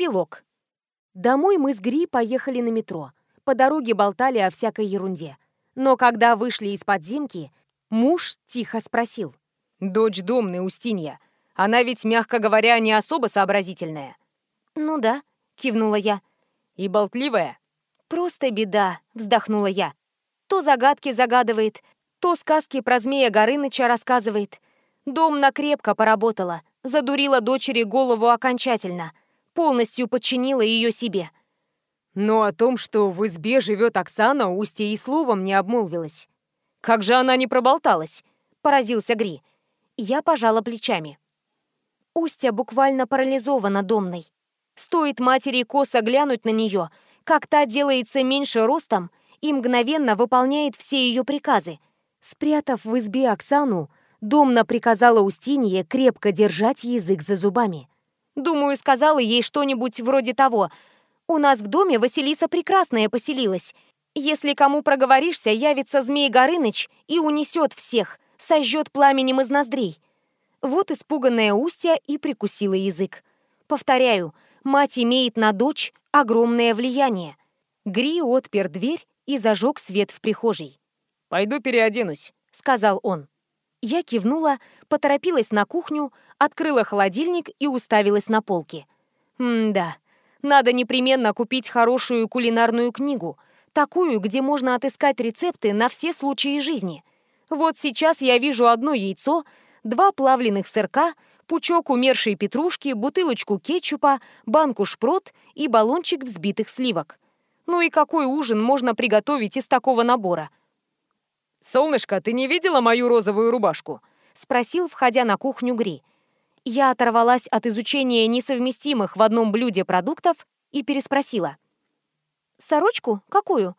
Эпилог. Домой мы с Гри поехали на метро. По дороге болтали о всякой ерунде. Но когда вышли из подземки, муж тихо спросил. «Дочь Домны, Устинья. Она ведь, мягко говоря, не особо сообразительная». «Ну да», — кивнула я. «И болтливая?» «Просто беда», — вздохнула я. То загадки загадывает, то сказки про змея Горыныча рассказывает. Домна крепко поработала, задурила дочери голову окончательно — полностью подчинила ее себе. Но о том, что в избе живет Оксана, Устья и словом не обмолвилась. Как же она не проболталась? Поразился Гри. Я пожала плечами. Устья буквально парализована домной. Стоит матери косо глянуть на нее, как та делается меньше ростом и мгновенно выполняет все ее приказы. Спрятав в избе Оксану, Домна приказала Устинье крепко держать язык за зубами. Думаю, сказала ей что-нибудь вроде того. «У нас в доме Василиса Прекрасная поселилась. Если кому проговоришься, явится Змей Горыныч и унесет всех, сожжет пламенем из ноздрей». Вот испуганная Устья и прикусила язык. Повторяю, мать имеет на дочь огромное влияние. Гри отпер дверь и зажег свет в прихожей. «Пойду переоденусь», — сказал он. Я кивнула, поторопилась на кухню, открыла холодильник и уставилась на полки. М-да, надо непременно купить хорошую кулинарную книгу, такую, где можно отыскать рецепты на все случаи жизни. Вот сейчас я вижу одно яйцо, два плавленых сырка, пучок умершей петрушки, бутылочку кетчупа, банку шпрот и баллончик взбитых сливок. Ну и какой ужин можно приготовить из такого набора? «Солнышко, ты не видела мою розовую рубашку?» — спросил, входя на кухню Гри. Я оторвалась от изучения несовместимых в одном блюде продуктов и переспросила. «Сорочку? Какую?»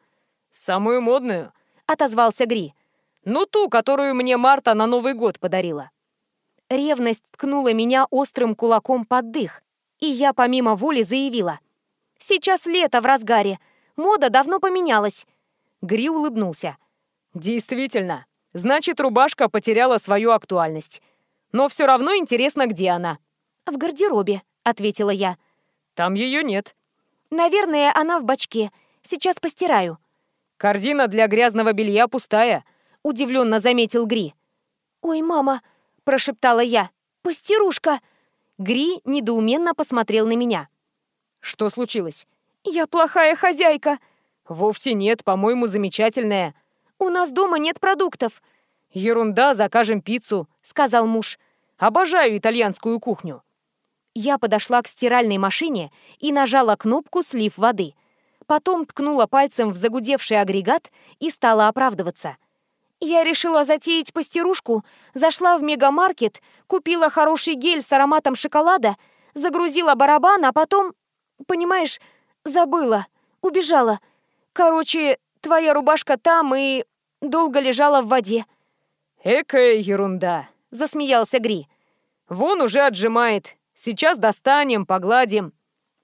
«Самую модную», — отозвался Гри. «Ну, ту, которую мне Марта на Новый год подарила». Ревность ткнула меня острым кулаком под дых, и я помимо воли заявила. «Сейчас лето в разгаре. Мода давно поменялась». Гри улыбнулся. Действительно. Значит, рубашка потеряла свою актуальность. Но все равно интересно, где она. В гардеробе, ответила я. Там ее нет. Наверное, она в бачке. Сейчас постираю. Корзина для грязного белья пустая, удивленно заметил Гри. Ой, мама, прошептала я. Постирушка. Гри недоуменно посмотрел на меня. Что случилось? Я плохая хозяйка. Вовсе нет, по-моему, замечательная. «У нас дома нет продуктов». «Ерунда, закажем пиццу», — сказал муж. «Обожаю итальянскую кухню». Я подошла к стиральной машине и нажала кнопку «Слив воды». Потом ткнула пальцем в загудевший агрегат и стала оправдываться. Я решила затеять постирушку, зашла в мегамаркет, купила хороший гель с ароматом шоколада, загрузила барабан, а потом, понимаешь, забыла, убежала. Короче, твоя рубашка там и долго лежала в воде». «Экая ерунда», — засмеялся Гри. «Вон уже отжимает. Сейчас достанем, погладим».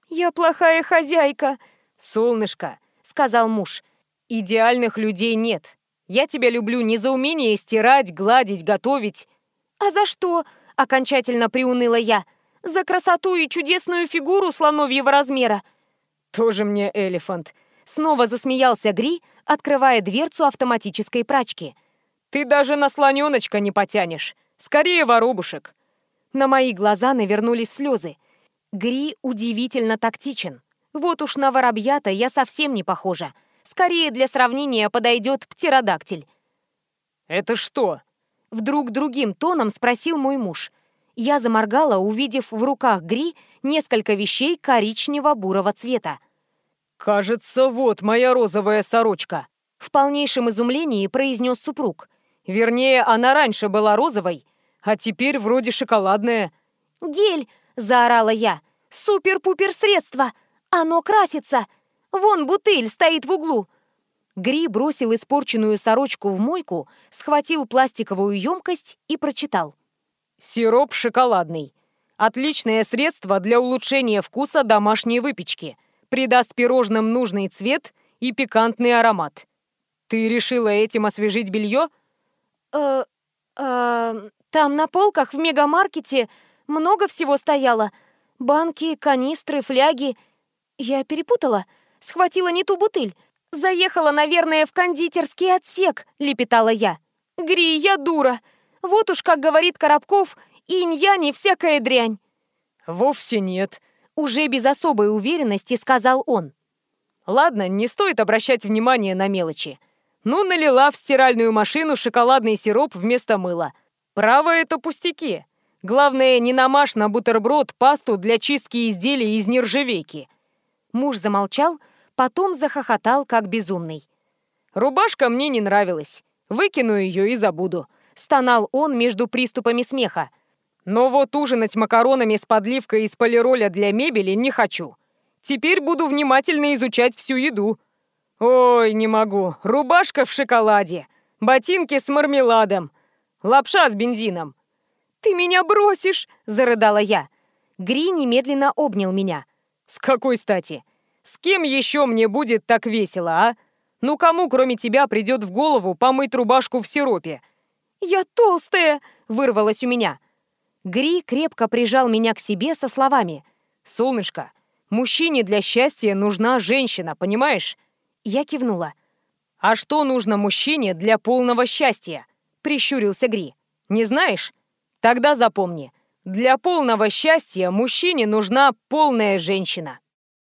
«Я плохая хозяйка». «Солнышко», — сказал муж. «Идеальных людей нет. Я тебя люблю не за умение стирать, гладить, готовить». «А за что?» — окончательно приуныла я. «За красоту и чудесную фигуру слоновьего размера». «Тоже мне элефант», — снова засмеялся Гри, — открывая дверцу автоматической прачки. «Ты даже на слоненочка не потянешь. Скорее воробушек!» На мои глаза навернулись слезы. Гри удивительно тактичен. Вот уж на воробья-то я совсем не похожа. Скорее для сравнения подойдет птеродактиль. «Это что?» Вдруг другим тоном спросил мой муж. Я заморгала, увидев в руках Гри несколько вещей коричнево-бурого цвета. «Кажется, вот моя розовая сорочка», — в полнейшем изумлении произнес супруг. «Вернее, она раньше была розовой, а теперь вроде шоколадная». «Гель!» — заорала я. «Супер-пупер средство! Оно красится! Вон бутыль стоит в углу!» Гри бросил испорченную сорочку в мойку, схватил пластиковую емкость и прочитал. «Сироп шоколадный. Отличное средство для улучшения вкуса домашней выпечки придаст пирожным нужный цвет и пикантный аромат. Ты решила этим освежить белье? Э, э, там на полках в мегамаркете много всего стояло. Банки, канистры, фляги. Я перепутала. Схватила не ту бутыль. Заехала, наверное, в кондитерский отсек, лепетала я. Гри, я дура. Вот уж, как говорит Коробков, инь-я не всякая дрянь. Вовсе нет. Уже без особой уверенности сказал он. Ладно, не стоит обращать внимание на мелочи. Ну, налила в стиральную машину шоколадный сироп вместо мыла. Право, это пустяки. Главное, не намажь на бутерброд пасту для чистки изделий из нержавейки. Муж замолчал, потом захохотал, как безумный. Рубашка мне не нравилась. Выкину ее и забуду. Стонал он между приступами смеха. Но вот ужинать макаронами с подливкой из полироля для мебели не хочу. Теперь буду внимательно изучать всю еду. Ой, не могу. Рубашка в шоколаде. Ботинки с мармеладом. Лапша с бензином. «Ты меня бросишь!» – зарыдала я. Гри немедленно обнял меня. «С какой стати? С кем еще мне будет так весело, а? Ну кому, кроме тебя, придет в голову помыть рубашку в сиропе?» «Я толстая!» – вырвалась у меня. Гри крепко прижал меня к себе со словами. «Солнышко, Мужчине для счастья нужна женщина, понимаешь? Я кивнула. А что нужно мужчине для полного счастья? Прищурился Гри. Не знаешь? Тогда запомни. Для полного счастья мужчине нужна полная женщина.